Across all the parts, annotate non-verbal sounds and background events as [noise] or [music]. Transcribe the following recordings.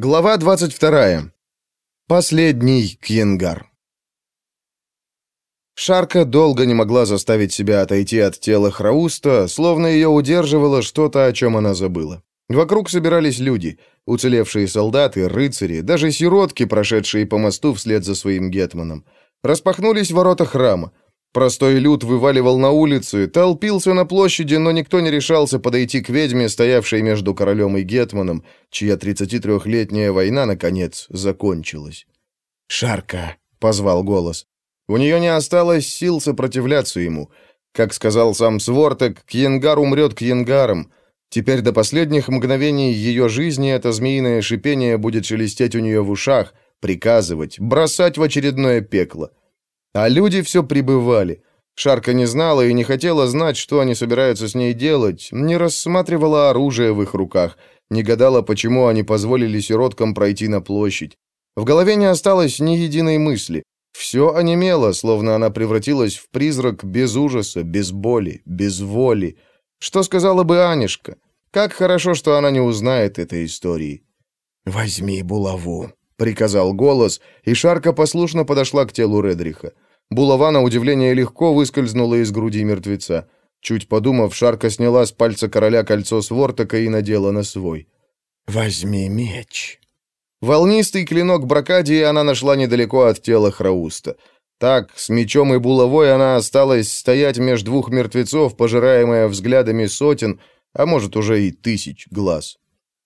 Глава 22. Последний Кьенгар. Шарка долго не могла заставить себя отойти от тела Храуста, словно ее удерживало что-то, о чем она забыла. Вокруг собирались люди, уцелевшие солдаты, рыцари, даже сиротки, прошедшие по мосту вслед за своим гетманом. Распахнулись ворота храма. Простой люд вываливал на улицы, толпился на площади, но никто не решался подойти к ведьме, стоявшей между королем и гетманом, чья 33-летняя война, наконец, закончилась. «Шарка!» — позвал голос. У нее не осталось сил сопротивляться ему. Как сказал сам Свортек, Кьенгар умрет Кьенгаром. Теперь до последних мгновений ее жизни это змеиное шипение будет шелестеть у нее в ушах, приказывать, бросать в очередное пекло. А люди все прибывали. Шарка не знала и не хотела знать, что они собираются с ней делать, не рассматривала оружие в их руках, не гадала, почему они позволили сироткам пройти на площадь. В голове не осталось ни единой мысли. Все онемело, словно она превратилась в призрак без ужаса, без боли, без воли. Что сказала бы Анишка? Как хорошо, что она не узнает этой истории. «Возьми булаву», приказал голос, и Шарка послушно подошла к телу Редриха. Булава, на удивление, легко выскользнула из груди мертвеца. Чуть подумав, Шарка сняла с пальца короля кольцо с вортака и надела на свой. «Возьми меч». Волнистый клинок Бракадии она нашла недалеко от тела Храуста. Так, с мечом и булавой она осталась стоять между двух мертвецов, пожираемая взглядами сотен, а может уже и тысяч глаз.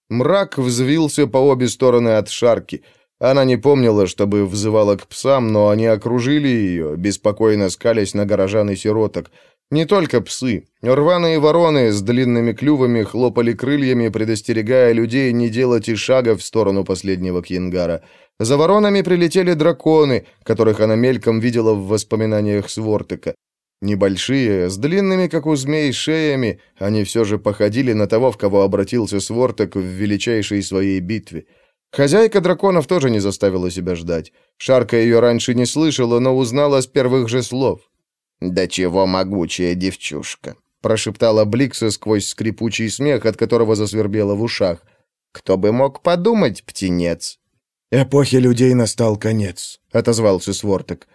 Мрак взвился по обе стороны от Шарки — она не помнила, чтобы взывала к псам, но они окружили ее, беспокойно скалясь на горожан и сироток. Не только псы. Рваные вороны с длинными клювами хлопали крыльями, предостерегая людей не делать и шага в сторону последнего Кьянгара. За воронами прилетели драконы, которых она мельком видела в воспоминаниях Свортека. Небольшие, с длинными, как у змей, шеями, они все же походили на того, в кого обратился Свортек в величайшей своей битве — Хозяйка драконов тоже не заставила себя ждать. Шарка ее раньше не слышала, но узнала с первых же слов. «Да чего могучая девчушка!» прошептала Бликса сквозь скрипучий смех, от которого засвербело в ушах. «Кто бы мог подумать, птенец?» «Эпохе людей настал конец», — отозвался Сворток.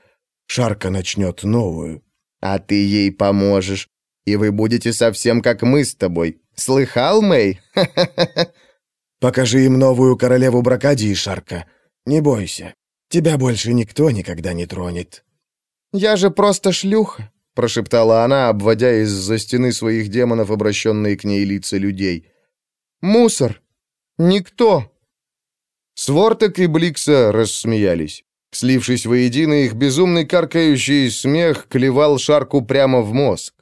«Шарка начнет новую». «А ты ей поможешь, и вы будете совсем как мы с тобой. Слыхал, Мэй? [laughs] Покажи им новую королеву Бракадии, Шарка. Не бойся, тебя больше никто никогда не тронет». «Я же просто шлюха», — прошептала она, обводя из-за стены своих демонов обращенные к ней лица людей. «Мусор! Никто!» Свортек и Бликса рассмеялись. Слившись воедино, их безумный каркающий смех клевал Шарку прямо в мозг.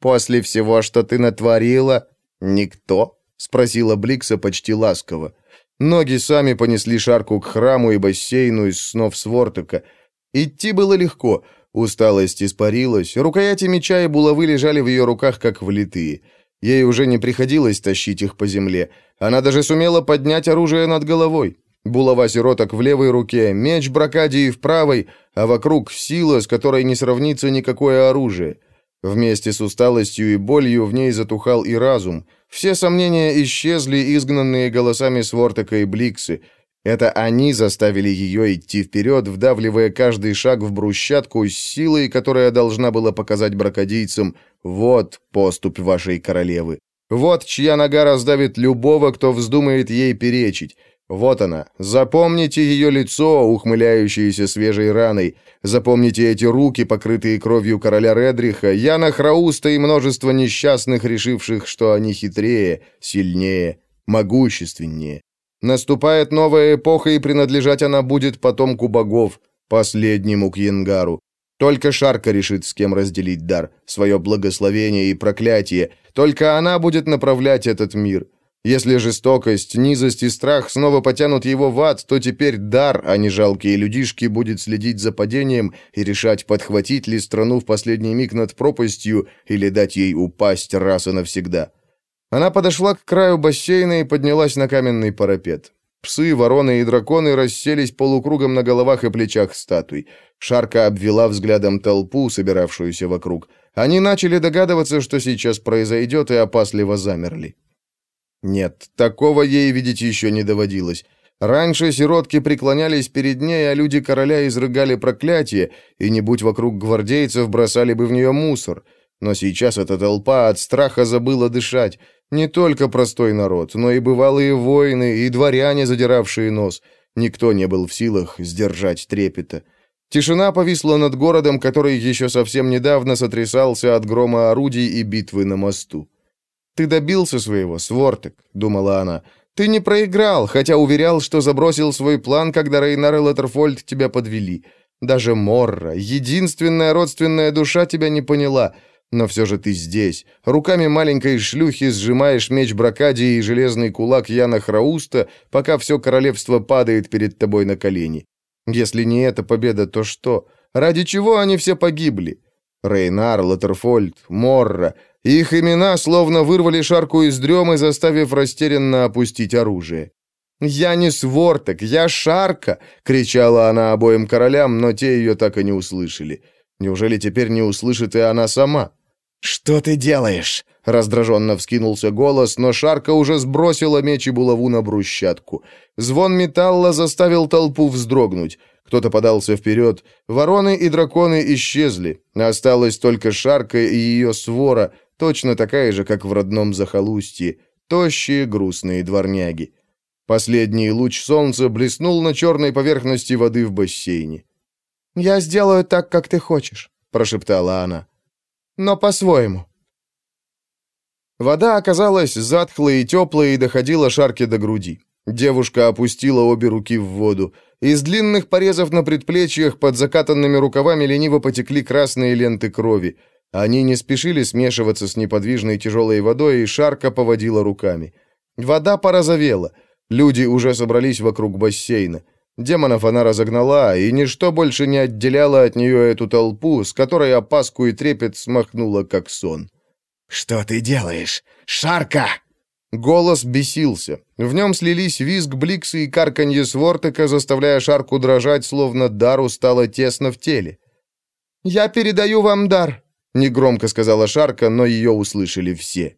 «После всего, что ты натворила, никто?» — спросила Бликса почти ласково. Ноги сами понесли шарку к храму и бассейну из снов Свортека. Идти было легко, усталость испарилась, рукояти меча и булавы лежали в ее руках, как влитые. Ей уже не приходилось тащить их по земле. Она даже сумела поднять оружие над головой. Булава сироток в левой руке, меч Бракадии в правой, а вокруг сила, с которой не сравнится никакое оружие. Вместе с усталостью и болью в ней затухал и разум. Все сомнения исчезли, изгнанные голосами Свортека и Бликсы. Это они заставили ее идти вперед, вдавливая каждый шаг в брусчатку с силой, которая должна была показать бракодийцам «Вот поступь вашей королевы». Вот чья нога раздавит любого, кто вздумает ей перечить. Вот она. Запомните ее лицо, ухмыляющееся свежей раной. Запомните эти руки, покрытые кровью короля Редриха, Яна Храуста и множество несчастных, решивших, что они хитрее, сильнее, могущественнее. Наступает новая эпоха, и принадлежать она будет потомку богов, последнему Кьенгару. Только Шарка решит, с кем разделить дар, свое благословение и проклятие. Только она будет направлять этот мир. Если жестокость, низость и страх снова потянут его в ад, то теперь дар, а не жалкие людишки, будет следить за падением и решать, подхватить ли страну в последний миг над пропастью или дать ей упасть раз и навсегда. Она подошла к краю бассейна и поднялась на каменный парапет. Псы, вороны и драконы расселись полукругом на головах и плечах статуй. Шарка обвела взглядом толпу, собиравшуюся вокруг. Они начали догадываться, что сейчас произойдет, и опасливо замерли. Нет, такого ей видеть еще не доводилось. Раньше сиротки преклонялись перед ней, а люди короля изрыгали проклятие, и не будь вокруг гвардейцев, бросали бы в нее мусор. Но сейчас эта толпа от страха забыла дышать. Не только простой народ, но и бывалые воины, и дворяне, задиравшие нос. Никто не был в силах сдержать трепета. Тишина повисла над городом, который еще совсем недавно сотрясался от грома орудий и битвы на мосту. «Ты добился своего, Свортек», — думала она. «Ты не проиграл, хотя уверял, что забросил свой план, когда Рейнар и Латерфольд тебя подвели. Даже Морра, единственная родственная душа, тебя не поняла. Но все же ты здесь. Руками маленькой шлюхи сжимаешь меч Бракадии и железный кулак Яна Храуста, пока все королевство падает перед тобой на колени. Если не эта победа, то что? Ради чего они все погибли? Рейнар, Латерфольд, Морра. Их имена словно вырвали шарку из дремы, заставив растерянно опустить оружие. «Я не сворток, я шарка!» — кричала она обоим королям, но те ее так и не услышали. Неужели теперь не услышит и она сама? «Что ты делаешь?» — раздраженно вскинулся голос, но Шарка уже сбросила меч и булаву на брусчатку. Звон металла заставил толпу вздрогнуть. Кто-то подался вперед. Вороны и драконы исчезли. Осталась только Шарка и ее свора, точно такая же, как в родном захолустье. Тощие, грустные дворняги. Последний луч солнца блеснул на черной поверхности воды в бассейне. «Я сделаю так, как ты хочешь», — прошептала она но по-своему. Вода оказалась затхлой и теплой и доходила шарке до груди. Девушка опустила обе руки в воду. Из длинных порезов на предплечьях под закатанными рукавами лениво потекли красные ленты крови. Они не спешили смешиваться с неподвижной тяжелой водой, и шарка поводила руками. Вода порозовела. Люди уже собрались вокруг бассейна. Демонов она разогнала, и ничто больше не отделяло от нее эту толпу, с которой опаску и трепет смахнула, как сон. «Что ты делаешь? Шарка!» Голос бесился. В нем слились визг Бликса и карканье Свортека, заставляя Шарку дрожать, словно дару стало тесно в теле. «Я передаю вам дар», — негромко сказала Шарка, но ее услышали все.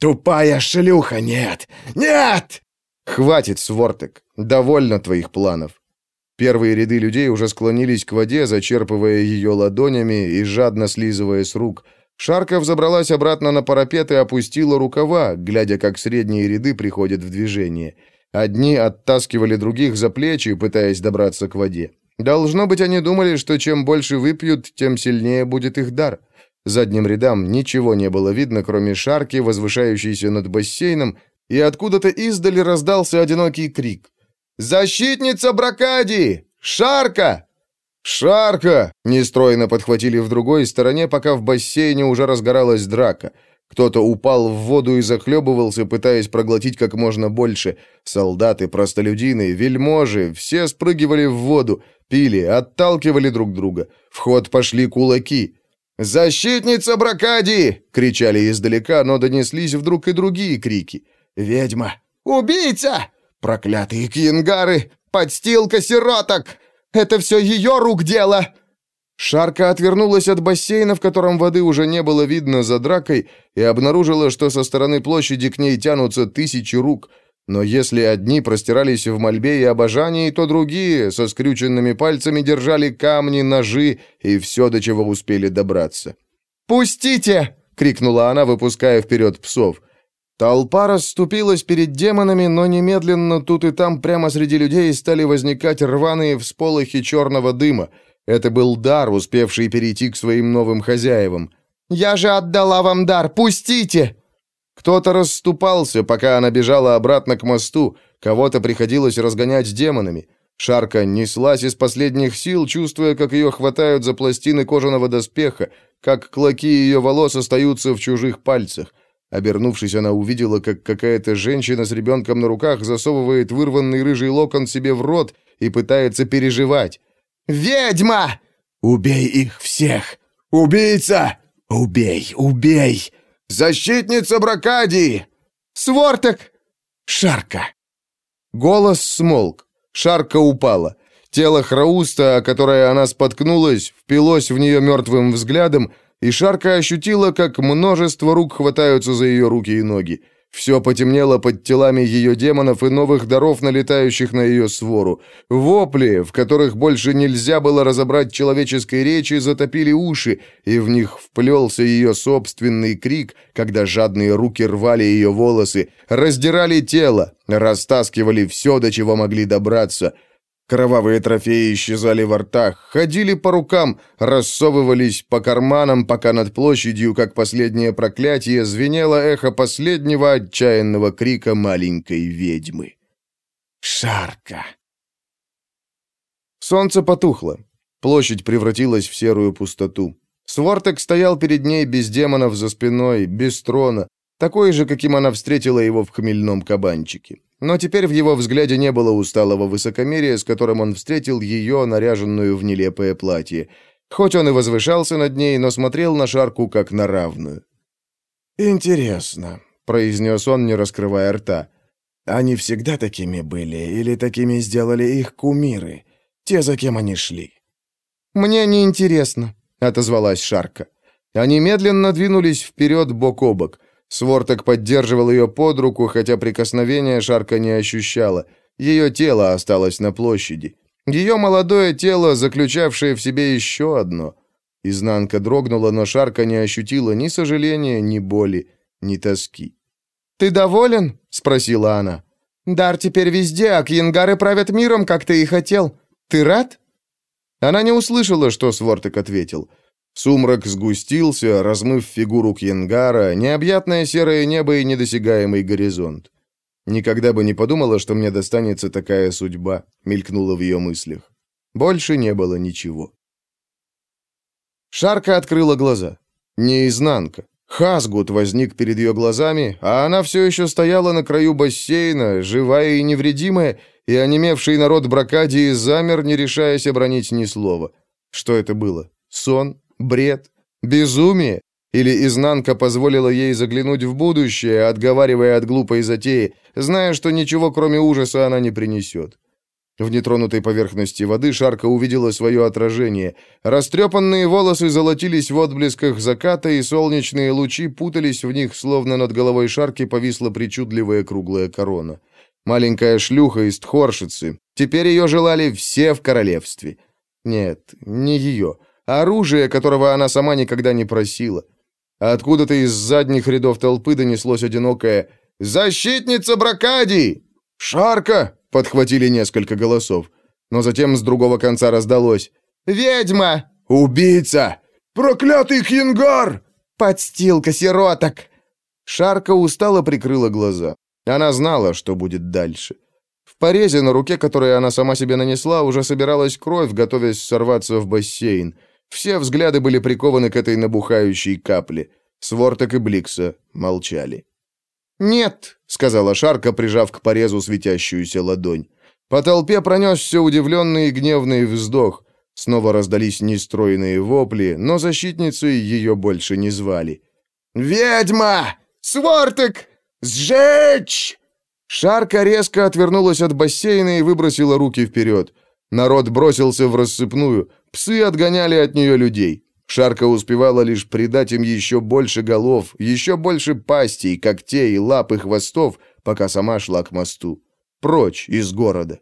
«Тупая шлюха, нет! Нет!» «Хватит, Свортек, довольно твоих планов. Первые ряды людей уже склонились к воде, зачерпывая ее ладонями и жадно слизывая с рук. Шарка взобралась обратно на парапет и опустила рукава, глядя, как средние ряды приходят в движение. Одни оттаскивали других за плечи, пытаясь добраться к воде. Должно быть, они думали, что чем больше выпьют, тем сильнее будет их дар. Задним рядам ничего не было видно, кроме шарки, возвышающейся над бассейном, и откуда-то издали раздался одинокий крик. «Защитница Бракадии! Шарка!» «Шарка!» — нестройно подхватили в другой стороне, пока в бассейне уже разгоралась драка. Кто-то упал в воду и захлебывался, пытаясь проглотить как можно больше. Солдаты, простолюдины, вельможи — все спрыгивали в воду, пили, отталкивали друг друга. В ход пошли кулаки. «Защитница Бракадии!» — кричали издалека, но донеслись вдруг и другие крики. «Ведьма! Убийца! Проклятые кьянгары! Подстилка сироток! Это все ее рук дело!» Шарка отвернулась от бассейна, в котором воды уже не было видно за дракой, и обнаружила, что со стороны площади к ней тянутся тысячи рук. Но если одни простирались в мольбе и обожании, то другие со скрюченными пальцами держали камни, ножи и все, до чего успели добраться. «Пустите!» — крикнула она, выпуская вперед псов. Толпа расступилась перед демонами, но немедленно тут и там прямо среди людей стали возникать рваные всполохи черного дыма. Это был дар, успевший перейти к своим новым хозяевам. «Я же отдала вам дар! Пустите!» Кто-то расступался, пока она бежала обратно к мосту, кого-то приходилось разгонять демонами. Шарка неслась из последних сил, чувствуя, как ее хватают за пластины кожаного доспеха, как клоки ее волос остаются в чужих пальцах. Обернувшись, она увидела, как какая-то женщина с ребенком на руках засовывает вырванный рыжий локон себе в рот и пытается переживать. «Ведьма!» «Убей их всех! Убийца! Убей, убей! Защитница Бракадии!» «Сворток!» «Шарка!» Голос смолк. Шарка упала. Тело Храуста, о которое она споткнулась, впилось в нее мертвым взглядом, и Шарка ощутила, как множество рук хватаются за ее руки и ноги. Все потемнело под телами ее демонов и новых даров, налетающих на ее свору. Вопли, в которых больше нельзя было разобрать человеческой речи, затопили уши, и в них вплелся ее собственный крик, когда жадные руки рвали ее волосы, раздирали тело, растаскивали все, до чего могли добраться — Кровавые трофеи исчезали во ртах, ходили по рукам, рассовывались по карманам, пока над площадью, как последнее проклятие, звенело эхо последнего отчаянного крика маленькой ведьмы. «Шарка!» Солнце потухло. Площадь превратилась в серую пустоту. Свортек стоял перед ней без демонов за спиной, без трона, такой же, каким она встретила его в хмельном кабанчике. Но теперь в его взгляде не было усталого высокомерия, с которым он встретил ее, наряженную в нелепое платье. Хоть он и возвышался над ней, но смотрел на Шарку как на равную. «Интересно», — произнес он, не раскрывая рта. «Они всегда такими были, или такими сделали их кумиры, те, за кем они шли?» «Мне не интересно», — отозвалась Шарка. Они медленно двинулись вперед бок о бок. Сворток поддерживал ее под руку, хотя прикосновения Шарка не ощущала. Ее тело осталось на площади. Ее молодое тело, заключавшее в себе еще одно. Изнанка дрогнула, но Шарка не ощутила ни сожаления, ни боли, ни тоски. «Ты доволен?» — спросила она. «Дар теперь везде, а кьянгары правят миром, как ты и хотел. Ты рад?» Она не услышала, что Сворток ответил. Сумрак сгустился, размыв фигуру Кьенгара, необъятное серое небо и недосягаемый горизонт. «Никогда бы не подумала, что мне достанется такая судьба», — мелькнула в ее мыслях. Больше не было ничего. Шарка открыла глаза. Не изнанка. Хасгут возник перед ее глазами, а она все еще стояла на краю бассейна, живая и невредимая, и онемевший народ Бракадии замер, не решаясь обронить ни слова. Что это было? Сон? Бред? Безумие? Или изнанка позволила ей заглянуть в будущее, отговаривая от глупой затеи, зная, что ничего кроме ужаса она не принесет? В нетронутой поверхности воды Шарка увидела свое отражение. Растрепанные волосы золотились в отблесках заката, и солнечные лучи путались в них, словно над головой Шарки повисла причудливая круглая корона. Маленькая шлюха из Тхоршицы. Теперь ее желали все в королевстве. Нет, не ее оружие, которого она сама никогда не просила. Откуда-то из задних рядов толпы донеслось одинокое «Защитница Бракадии!» «Шарка!» — подхватили несколько голосов. Но затем с другого конца раздалось «Ведьма!» «Убийца!» «Проклятый Хингар!» «Подстилка сироток!» Шарка устало прикрыла глаза. Она знала, что будет дальше. В порезе на руке, которую она сама себе нанесла, уже собиралась кровь, готовясь сорваться в бассейн. Все взгляды были прикованы к этой набухающей капле. Сворток и Бликса молчали. «Нет», — сказала Шарка, прижав к порезу светящуюся ладонь. По толпе пронесся удивленный и гневный вздох. Снова раздались нестроенные вопли, но защитницы ее больше не звали. «Ведьма! Сворток! Сжечь!» Шарка резко отвернулась от бассейна и выбросила руки вперед. Народ бросился в рассыпную. Псы отгоняли от нее людей. Шарка успевала лишь придать им еще больше голов, еще больше пастей, когтей, лап и хвостов, пока сама шла к мосту. Прочь из города.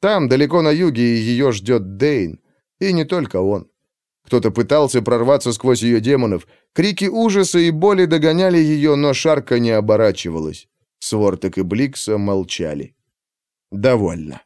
Там, далеко на юге, ее ждет Дейн. И не только он. Кто-то пытался прорваться сквозь ее демонов. Крики ужаса и боли догоняли ее, но Шарка не оборачивалась. Сворток и Бликса молчали. «Довольно».